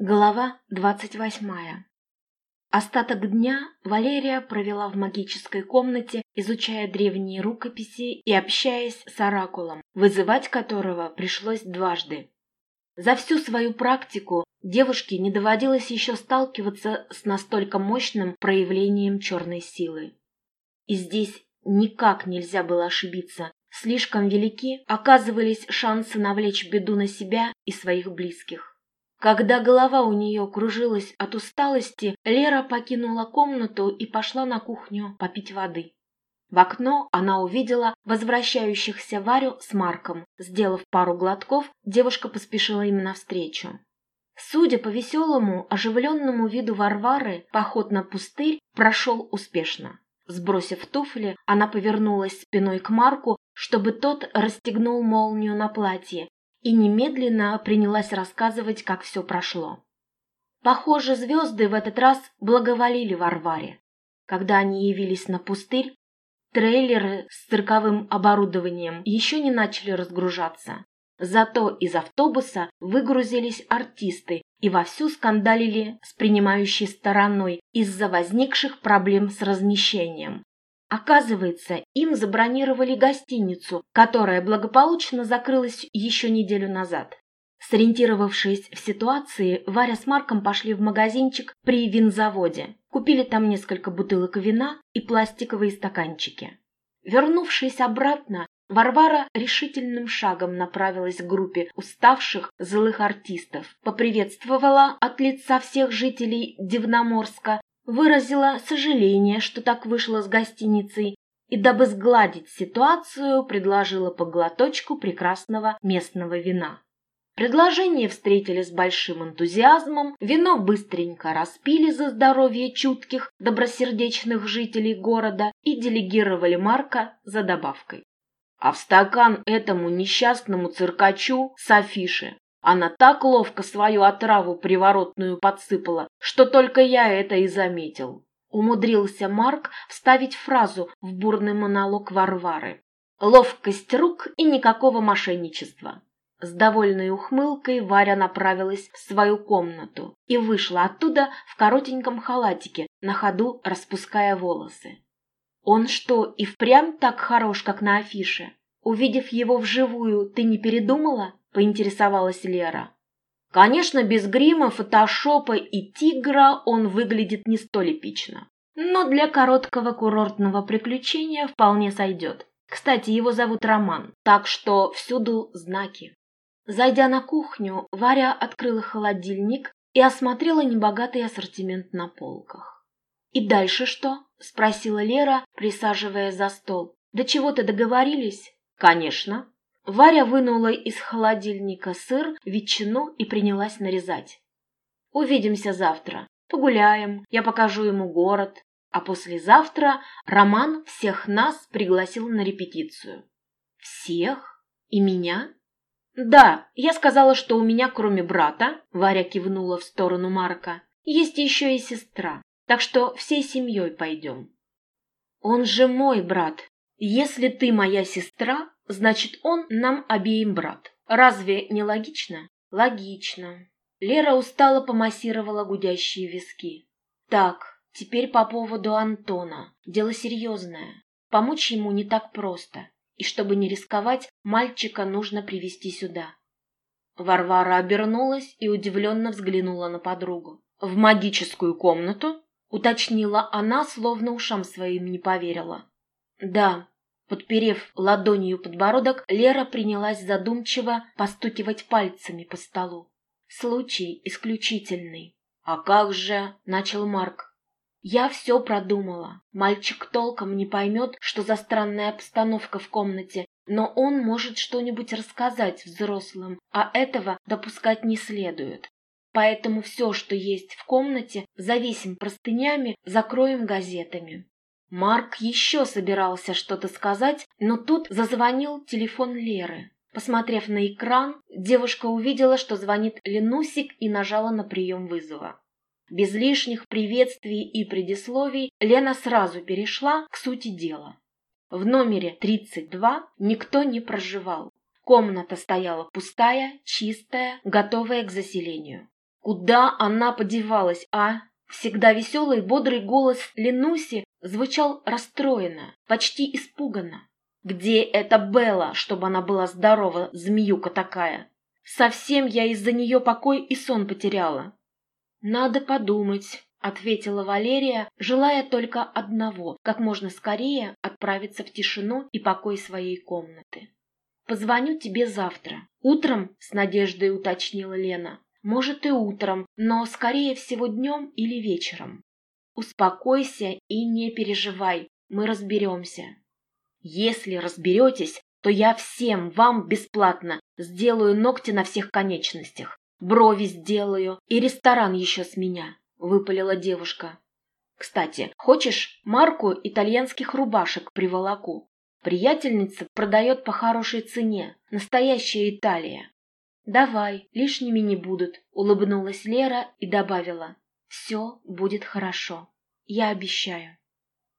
Глава двадцать восьмая. Остаток дня Валерия провела в магической комнате, изучая древние рукописи и общаясь с оракулом, вызывать которого пришлось дважды. За всю свою практику девушке не доводилось еще сталкиваться с настолько мощным проявлением черной силы. И здесь никак нельзя было ошибиться. Слишком велики оказывались шансы навлечь беду на себя и своих близких. Когда голова у нее кружилась от усталости, Лера покинула комнату и пошла на кухню попить воды. В окно она увидела возвращающихся Варю с Марком. Сделав пару глотков, девушка поспешила им навстречу. Судя по веселому, оживленному виду Варвары, поход на пустырь прошел успешно. Сбросив туфли, она повернулась спиной к Марку, чтобы тот расстегнул молнию на платье и немедленно принялась рассказывать, как все прошло. Похоже, звезды в этот раз благоволили Варваре. Когда они явились на пустырь, трейлеры с цирковым оборудованием еще не начали разгружаться. Зато из автобуса выгрузились артисты и вовсю скандалили с принимающей стороной из-за возникших проблем с размещением. Оказывается, им забронировали гостиницу, которая благополучно закрылась еще неделю назад. Сориентировавшись в ситуации, Варя с Марком пошли в магазинчик при винзаводе. Купили там несколько бутылок вина и пластиковые стаканчики. Вернувшись обратно, Варвара решительным шагом направилась к группе уставших злых артистов, поприветствовала от лица всех жителей Дивноморска выразила сожаление, что так вышло с гостиницей, и, дабы сгладить ситуацию, предложила по глоточку прекрасного местного вина. Предложение встретили с большим энтузиазмом, вино быстренько распили за здоровье чутких, добросердечных жителей города и делегировали Марка за добавкой. А в стакан этому несчастному циркачу с афиши она так ловко свою отраву приворотную подсыпала, что только я это и заметил. Умудрился Марк вставить фразу в бурный монолог Варвары. Ловкость рук и никакого мошенничества. С довольной ухмылкой Варя направилась в свою комнату и вышла оттуда в коротеньком халатике, на ходу распуская волосы. Он что, и впрямь так хорош, как на афише? Увидев его вживую, ты не передумала? — поинтересовалась Лера. Конечно, без грима, фотошопа и тигра он выглядит не столь эпично. Но для короткого курортного приключения вполне сойдет. Кстати, его зовут Роман, так что всюду знаки. Зайдя на кухню, Варя открыла холодильник и осмотрела небогатый ассортимент на полках. «И дальше что?» – спросила Лера, присаживая за стол. «До чего-то договорились?» «Конечно», Варя вынула из холодильника сыр, ветчину и принялась нарезать. «Увидимся завтра. Погуляем, я покажу ему город. А послезавтра Роман всех нас пригласил на репетицию». «Всех? И меня?» «Да, я сказала, что у меня, кроме брата, Варя кивнула в сторону Марка, есть еще и сестра, так что всей семьей пойдем». «Он же мой брат. Если ты моя сестра, Значит, он нам обеим брат. Разве не логично? Логично. Лера устало помассировала гудящие виски. Так, теперь по поводу Антона. Дело серьезное. Помочь ему не так просто. И чтобы не рисковать, мальчика нужно привести сюда. Варвара обернулась и удивленно взглянула на подругу. «В магическую комнату?» — уточнила она, словно ушам своим не поверила. «Да, Подперев ладонью подбородок, Лера принялась задумчиво постукивать пальцами по столу. Случай исключительный. «А как же?» — начал Марк. «Я все продумала. Мальчик толком не поймет, что за странная обстановка в комнате, но он может что-нибудь рассказать взрослым, а этого допускать не следует. Поэтому все, что есть в комнате, завесим простынями, закроем газетами. Марк еще собирался что-то сказать, но тут зазвонил телефон Леры. Посмотрев на экран, девушка увидела, что звонит Ленусик и нажала на прием вызова. Без лишних приветствий и предисловий Лена сразу перешла к сути дела. В номере 32 никто не проживал. Комната стояла пустая, чистая, готовая к заселению. Куда она подевалась, а? Всегда веселый бодрый голос Ленуси звучал расстроенно, почти испуганно. Где эта Белла, чтобы она была здорова, змеюка такая? Совсем я из-за нее покой и сон потеряла. Надо подумать, ответила Валерия, желая только одного, как можно скорее отправиться в тишину и покой своей комнаты. Позвоню тебе завтра. Утром, с надеждой уточнила Лена. Может и утром, но скорее всего днем или вечером. Успокойся и не переживай, мы разберемся. Если разберетесь, то я всем вам бесплатно сделаю ногти на всех конечностях. Брови сделаю и ресторан еще с меня, выпалила девушка. Кстати, хочешь марку итальянских рубашек приволоку? Приятельница продает по хорошей цене. Настоящая Италия. «Давай, лишними не будут», — улыбнулась Лера и добавила. «Все будет хорошо. Я обещаю».